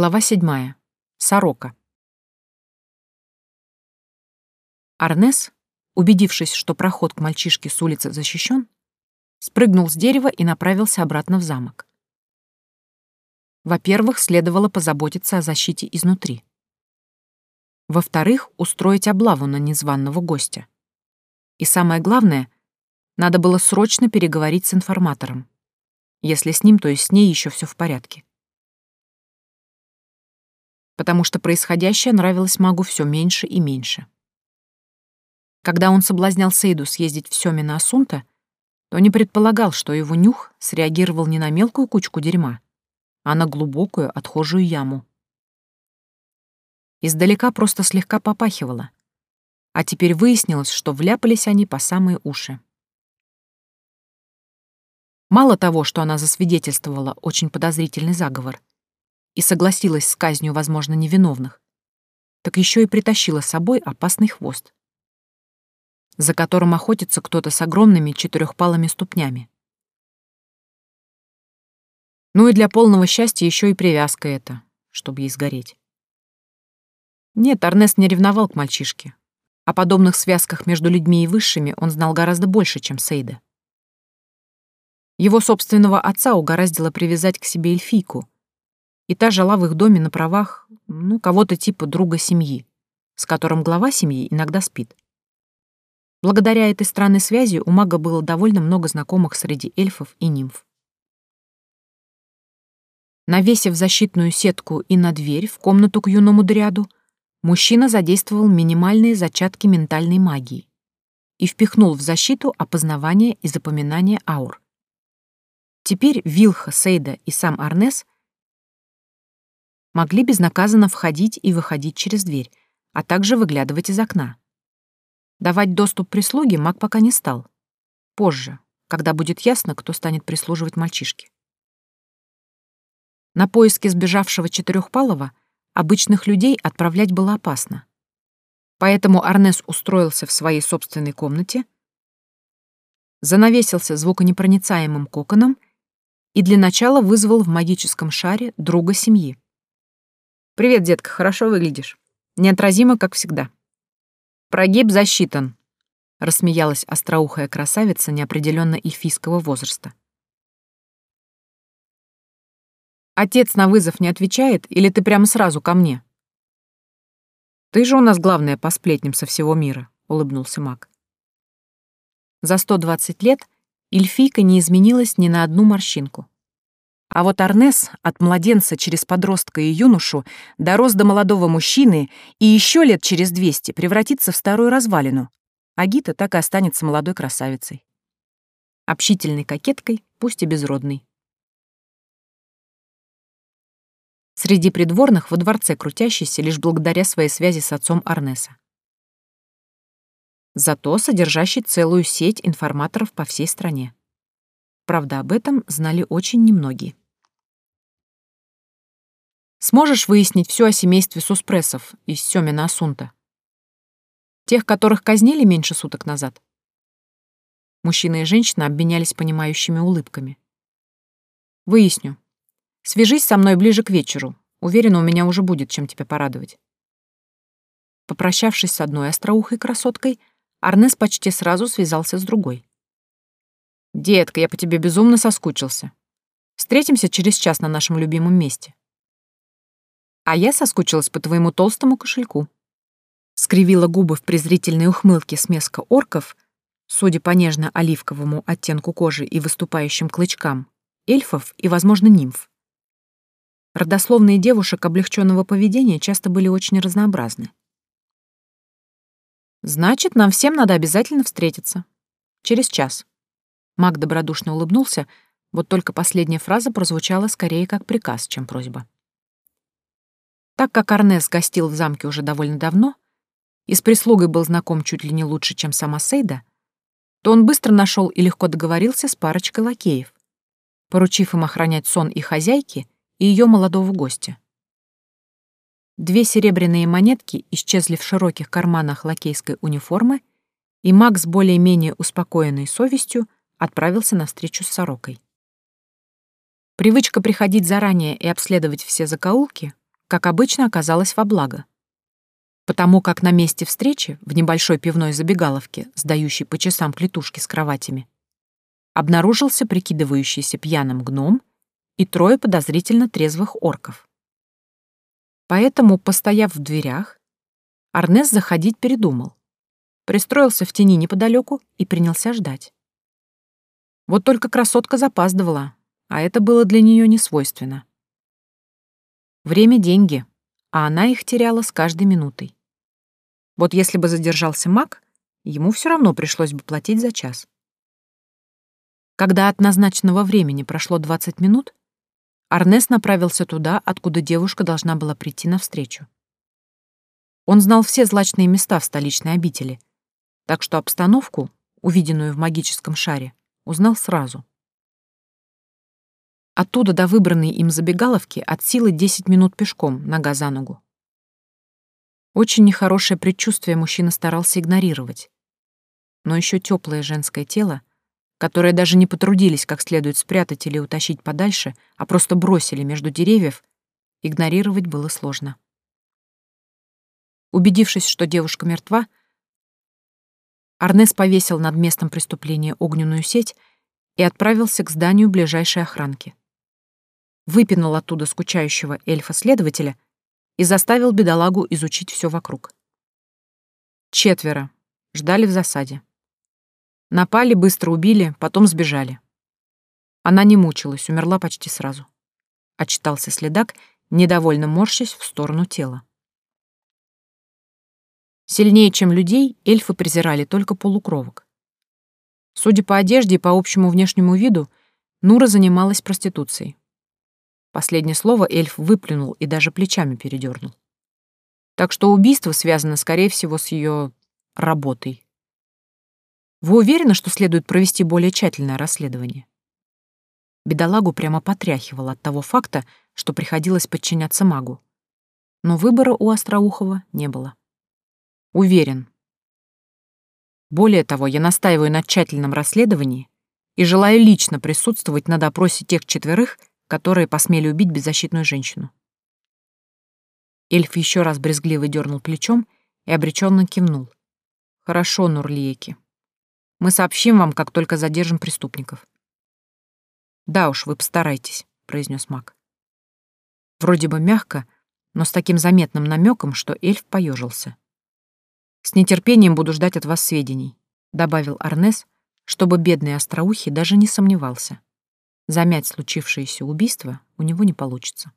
Глава седьмая. Сорока. Арнес, убедившись, что проход к мальчишке с улицы защищен, спрыгнул с дерева и направился обратно в замок. Во-первых, следовало позаботиться о защите изнутри. Во-вторых, устроить облаву на незваного гостя. И самое главное, надо было срочно переговорить с информатором. Если с ним, то и с ней еще все в порядке. Потому что происходящее нравилось магу все меньше и меньше. Когда он соблазнял Сейду съездить в Сёмина Асунта, то не предполагал, что его нюх среагировал не на мелкую кучку дерьма, а на глубокую отхожую яму. Издалека просто слегка попахивало, а теперь выяснилось, что вляпались они по самые уши. Мало того, что она засвидетельствовала очень подозрительный заговор и согласилась с казнью, возможно, невиновных, так еще и притащила с собой опасный хвост, за которым охотится кто-то с огромными четырехпалыми ступнями. Ну и для полного счастья еще и привязка эта, чтобы ей сгореть. Нет, Арнест не ревновал к мальчишке. О подобных связках между людьми и высшими он знал гораздо больше, чем Сейда. Его собственного отца угораздило привязать к себе эльфийку, и та жила в их доме на правах, ну, кого-то типа друга семьи, с которым глава семьи иногда спит. Благодаря этой странной связи у мага было довольно много знакомых среди эльфов и нимф. Навесив защитную сетку и на дверь в комнату к юному дряду, мужчина задействовал минимальные зачатки ментальной магии и впихнул в защиту опознавание и запоминание аур. Теперь Вилха, Сейда и сам Арнес могли безнаказанно входить и выходить через дверь, а также выглядывать из окна. Давать доступ прислуге маг пока не стал. Позже, когда будет ясно, кто станет прислуживать мальчишке. На поиски сбежавшего Четырехпалого обычных людей отправлять было опасно. Поэтому Арнес устроился в своей собственной комнате, занавесился звуконепроницаемым коконом и для начала вызвал в магическом шаре друга семьи. «Привет, детка, хорошо выглядишь. Неотразимо, как всегда». «Прогиб засчитан», — рассмеялась остроухая красавица неопределенно эльфийского возраста. «Отец на вызов не отвечает, или ты прямо сразу ко мне?» «Ты же у нас главная по сплетням со всего мира», — улыбнулся маг. За 120 лет эльфийка не изменилась ни на одну морщинку. А вот Арнес от младенца через подростка и юношу дорос до молодого мужчины и еще лет через 200 превратится в старую развалину, а Гита так и останется молодой красавицей. Общительной кокеткой, пусть и безродной. Среди придворных во дворце крутящийся лишь благодаря своей связи с отцом Арнеса зато содержащий целую сеть информаторов по всей стране. Правда, об этом знали очень немногие. Сможешь выяснить все о семействе Суспрессов из Семена Асунта? Тех, которых казнили меньше суток назад? Мужчина и женщина обменялись понимающими улыбками. Выясню. Свяжись со мной ближе к вечеру. Уверена, у меня уже будет чем тебя порадовать. Попрощавшись с одной остроухой красоткой, Арнес почти сразу связался с другой. «Детка, я по тебе безумно соскучился. Встретимся через час на нашем любимом месте». «А я соскучилась по твоему толстому кошельку». Скривила губы в презрительной ухмылке смеска орков, судя по нежно-оливковому оттенку кожи и выступающим клычкам, эльфов и, возможно, нимф. Родословные девушек облегченного поведения часто были очень разнообразны. Значит, нам всем надо обязательно встретиться. Через час. Маг добродушно улыбнулся, вот только последняя фраза прозвучала скорее как приказ, чем просьба. Так как Арнес гостил в замке уже довольно давно и с прислугой был знаком чуть ли не лучше, чем сама Сейда, то он быстро нашел и легко договорился с парочкой лакеев, поручив им охранять сон и хозяйки, и ее молодого гостя. Две серебряные монетки исчезли в широких карманах лакейской униформы, и Макс более-менее успокоенной совестью отправился на встречу с сорокой. Привычка приходить заранее и обследовать все закоулки как обычно, оказалась во благо. Потому как на месте встречи, в небольшой пивной забегаловке, сдающей по часам клетушки с кроватями, обнаружился прикидывающийся пьяным гном и трое подозрительно трезвых орков. Поэтому, постояв в дверях, Арнес заходить передумал. Пристроился в тени неподалеку и принялся ждать. Вот только красотка запаздывала, а это было для нее не свойственно. Время — деньги, а она их теряла с каждой минутой. Вот если бы задержался маг, ему все равно пришлось бы платить за час. Когда от назначенного времени прошло 20 минут, Арнес направился туда, откуда девушка должна была прийти навстречу. Он знал все злачные места в столичной обители, так что обстановку, увиденную в магическом шаре, узнал сразу. Оттуда до выбранной им забегаловки от силы 10 минут пешком, нога за ногу. Очень нехорошее предчувствие мужчина старался игнорировать. Но еще теплое женское тело которые даже не потрудились как следует спрятать или утащить подальше, а просто бросили между деревьев, игнорировать было сложно. Убедившись, что девушка мертва, Арнес повесил над местом преступления огненную сеть и отправился к зданию ближайшей охранки. Выпинул оттуда скучающего эльфа-следователя и заставил бедолагу изучить все вокруг. Четверо. Ждали в засаде. Напали, быстро убили, потом сбежали. Она не мучилась, умерла почти сразу. Отчитался следак, недовольно морщась в сторону тела. Сильнее, чем людей, эльфы презирали только полукровок. Судя по одежде и по общему внешнему виду, Нура занималась проституцией. Последнее слово эльф выплюнул и даже плечами передернул. Так что убийство связано, скорее всего, с ее работой, вы уверены, что следует провести более тщательное расследование? Бедолагу прямо потряхивало от того факта, что приходилось подчиняться магу. Но выбора у Остроухова не было. Уверен. Более того, я настаиваю на тщательном расследовании и желаю лично присутствовать на допросе тех четверых, которые посмели убить беззащитную женщину. Эльф еще раз брезгливо дернул плечом и обреченно кивнул. «Хорошо, Нурлиеки, мы сообщим вам, как только задержим преступников. Да уж, вы постарайтесь, произнес маг. Вроде бы мягко, но с таким заметным намеком, что эльф поежился. С нетерпением буду ждать от вас сведений, добавил Арнес, чтобы бедный остроухий даже не сомневался. Замять случившееся убийство у него не получится.